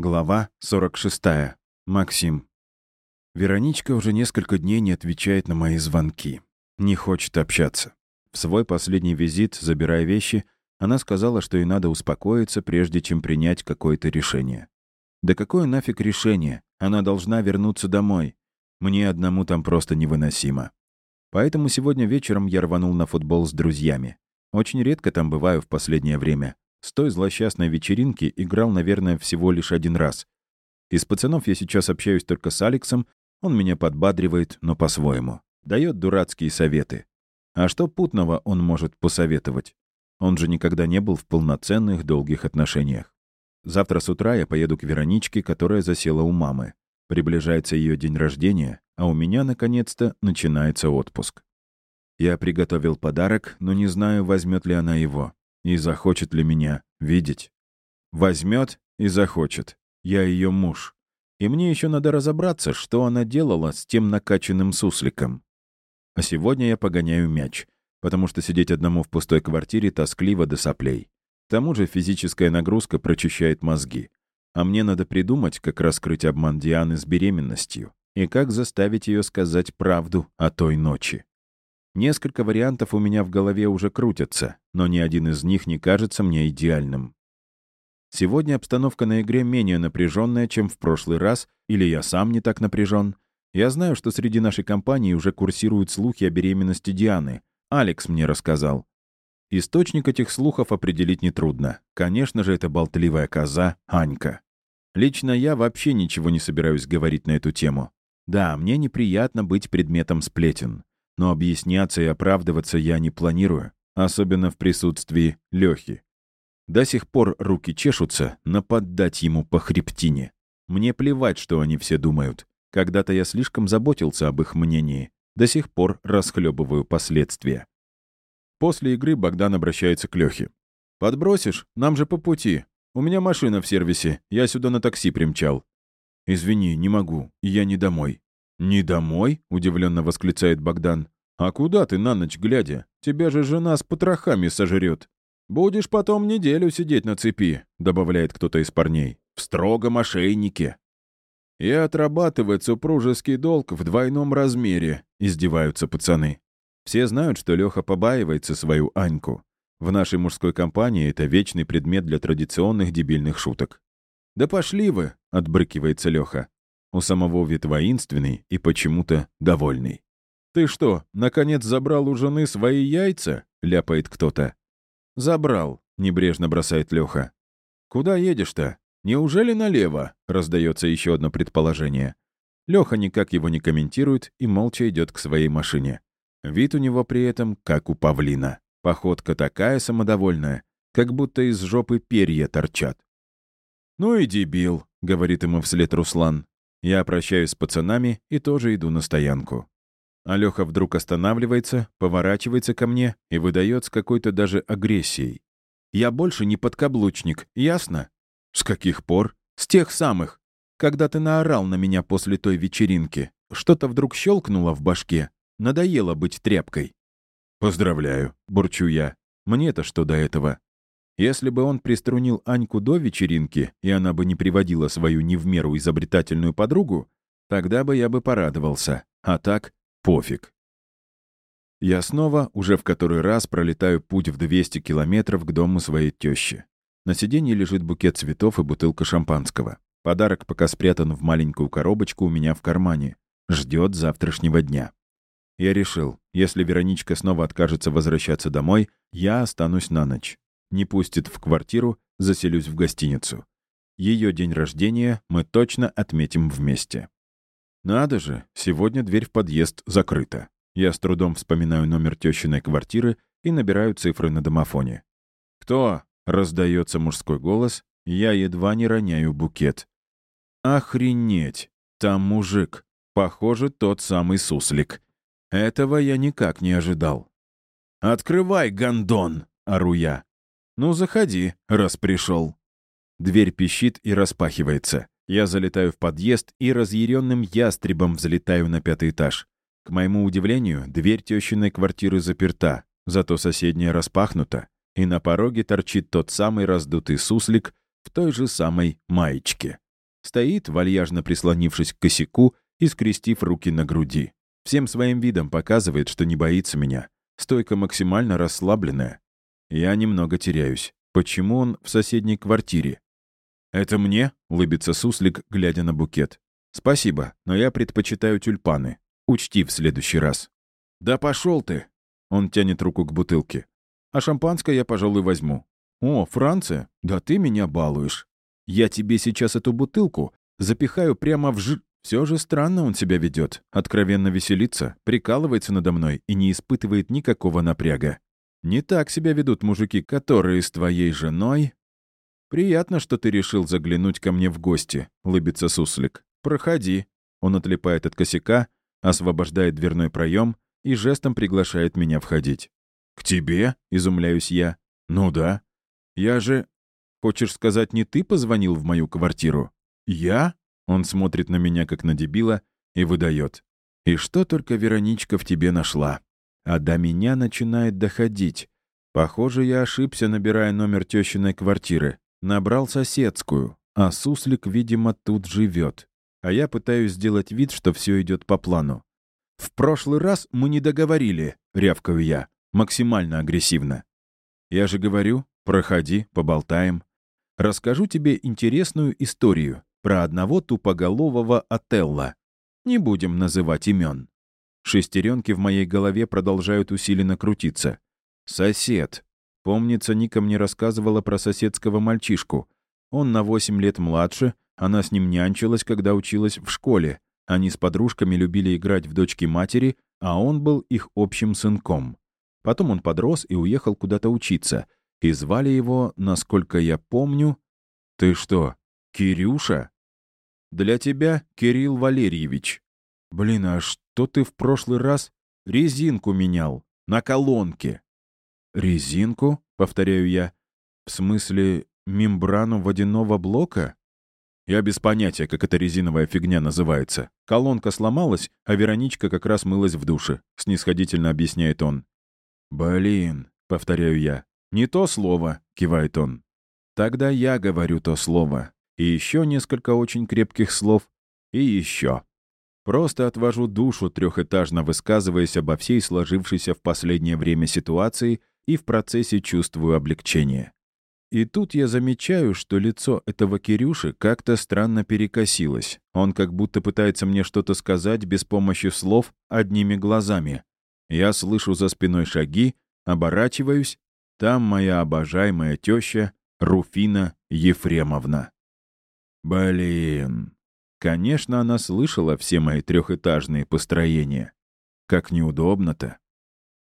Глава 46. Максим. Вероничка уже несколько дней не отвечает на мои звонки. Не хочет общаться. В свой последний визит, забирая вещи, она сказала, что ей надо успокоиться, прежде чем принять какое-то решение. Да какое нафиг решение? Она должна вернуться домой. Мне одному там просто невыносимо. Поэтому сегодня вечером я рванул на футбол с друзьями. Очень редко там бываю в последнее время. С той злосчастной вечеринки играл, наверное, всего лишь один раз. Из пацанов я сейчас общаюсь только с Алексом, он меня подбадривает, но по-своему. Дает дурацкие советы. А что путного он может посоветовать? Он же никогда не был в полноценных долгих отношениях. Завтра с утра я поеду к Вероничке, которая засела у мамы. Приближается ее день рождения, а у меня, наконец-то, начинается отпуск. Я приготовил подарок, но не знаю, возьмет ли она его. И захочет ли меня видеть? Возьмет и захочет. Я ее муж. И мне еще надо разобраться, что она делала с тем накачанным сусликом. А сегодня я погоняю мяч, потому что сидеть одному в пустой квартире тоскливо до соплей. К тому же физическая нагрузка прочищает мозги. А мне надо придумать, как раскрыть обман Дианы с беременностью и как заставить ее сказать правду о той ночи. Несколько вариантов у меня в голове уже крутятся, но ни один из них не кажется мне идеальным. Сегодня обстановка на игре менее напряженная, чем в прошлый раз, или я сам не так напряжен. Я знаю, что среди нашей компании уже курсируют слухи о беременности Дианы. Алекс мне рассказал. Источник этих слухов определить нетрудно. Конечно же, это болтливая коза Анька. Лично я вообще ничего не собираюсь говорить на эту тему. Да, мне неприятно быть предметом сплетен. Но объясняться и оправдываться я не планирую, особенно в присутствии Лёхи. До сих пор руки чешутся нападать ему по хребтине. Мне плевать, что они все думают. Когда-то я слишком заботился об их мнении. До сих пор расхлебываю последствия. После игры Богдан обращается к Лёхе. «Подбросишь? Нам же по пути. У меня машина в сервисе. Я сюда на такси примчал». «Извини, не могу. Я не домой». «Не домой?» — удивленно восклицает Богдан. «А куда ты на ночь глядя? Тебя же жена с потрохами сожрет. Будешь потом неделю сидеть на цепи», — добавляет кто-то из парней. «В строгом ошейнике». «И отрабатывать супружеский долг в двойном размере», — издеваются пацаны. Все знают, что Леха побаивается свою Аньку. В нашей мужской компании это вечный предмет для традиционных дебильных шуток. «Да пошли вы!» — отбрыкивается Леха. У самого вид воинственный и почему-то довольный. «Ты что, наконец забрал у жены свои яйца?» — ляпает кто-то. «Забрал», — небрежно бросает Леха. «Куда едешь-то? Неужели налево?» — раздается еще одно предположение. Леха никак его не комментирует и молча идет к своей машине. Вид у него при этом как у павлина. Походка такая самодовольная, как будто из жопы перья торчат. «Ну и дебил», — говорит ему вслед Руслан. Я прощаюсь с пацанами и тоже иду на стоянку. Алёха вдруг останавливается, поворачивается ко мне и выдает с какой-то даже агрессией. «Я больше не подкаблучник, ясно?» «С каких пор?» «С тех самых. Когда ты наорал на меня после той вечеринки, что-то вдруг щелкнуло в башке. Надоело быть тряпкой». «Поздравляю», — бурчу я. «Мне-то что до этого?» Если бы он приструнил Аньку до вечеринки, и она бы не приводила свою не в меру изобретательную подругу, тогда бы я бы порадовался. А так — пофиг. Я снова, уже в который раз, пролетаю путь в 200 километров к дому своей тещи. На сиденье лежит букет цветов и бутылка шампанского. Подарок пока спрятан в маленькую коробочку у меня в кармане. Ждет завтрашнего дня. Я решил, если Вероничка снова откажется возвращаться домой, я останусь на ночь не пустит в квартиру, заселюсь в гостиницу. Ее день рождения мы точно отметим вместе. Надо же, сегодня дверь в подъезд закрыта. Я с трудом вспоминаю номер тещиной квартиры и набираю цифры на домофоне. «Кто?» — раздается мужской голос. Я едва не роняю букет. «Охренеть! Там мужик. Похоже, тот самый суслик. Этого я никак не ожидал». «Открывай, гондон!» — ору я. «Ну, заходи, раз пришел». Дверь пищит и распахивается. Я залетаю в подъезд и разъяренным ястребом взлетаю на пятый этаж. К моему удивлению, дверь тещиной квартиры заперта, зато соседняя распахнута, и на пороге торчит тот самый раздутый суслик в той же самой маечке. Стоит, вальяжно прислонившись к косяку и скрестив руки на груди. Всем своим видом показывает, что не боится меня. Стойка максимально расслабленная. Я немного теряюсь. Почему он в соседней квартире? «Это мне?» — улыбится суслик, глядя на букет. «Спасибо, но я предпочитаю тюльпаны. Учти в следующий раз». «Да пошел ты!» Он тянет руку к бутылке. «А шампанское я, пожалуй, возьму». «О, Франция? Да ты меня балуешь. Я тебе сейчас эту бутылку запихаю прямо в ж...» Все же странно он себя ведет, откровенно веселится, прикалывается надо мной и не испытывает никакого напряга. Не так себя ведут мужики, которые с твоей женой... «Приятно, что ты решил заглянуть ко мне в гости», — лыбится суслик. «Проходи». Он отлипает от косяка, освобождает дверной проем и жестом приглашает меня входить. «К тебе?» — изумляюсь я. «Ну да. Я же...» «Хочешь сказать, не ты позвонил в мою квартиру?» «Я?» Он смотрит на меня, как на дебила, и выдает. «И что только Вероничка в тебе нашла?» А до меня начинает доходить. Похоже, я ошибся, набирая номер тещиной квартиры. Набрал соседскую, а суслик, видимо, тут живет. А я пытаюсь сделать вид, что все идет по плану. «В прошлый раз мы не договорили», — рявкаю я, максимально агрессивно. «Я же говорю, проходи, поболтаем. Расскажу тебе интересную историю про одного тупоголового Отелла. Не будем называть имен. Шестеренки в моей голове продолжают усиленно крутиться. Сосед. Помнится, Ника мне рассказывала про соседского мальчишку. Он на 8 лет младше, она с ним нянчилась, когда училась в школе. Они с подружками любили играть в дочки матери, а он был их общим сынком. Потом он подрос и уехал куда-то учиться. И звали его, насколько я помню... «Ты что, Кирюша?» «Для тебя Кирилл Валерьевич». «Блин, а что ты в прошлый раз резинку менял? На колонке». «Резинку?» — повторяю я. «В смысле, мембрану водяного блока?» Я без понятия, как эта резиновая фигня называется. Колонка сломалась, а Вероничка как раз мылась в душе, снисходительно объясняет он. «Блин», — повторяю я. «Не то слово», — кивает он. «Тогда я говорю то слово и еще несколько очень крепких слов, и еще. Просто отвожу душу, трехэтажно высказываясь обо всей сложившейся в последнее время ситуации и в процессе чувствую облегчение. И тут я замечаю, что лицо этого Кирюши как-то странно перекосилось. Он как будто пытается мне что-то сказать без помощи слов одними глазами. Я слышу за спиной шаги, оборачиваюсь. Там моя обожаемая теща Руфина Ефремовна. Блин. Конечно, она слышала все мои трехэтажные построения. Как неудобно-то.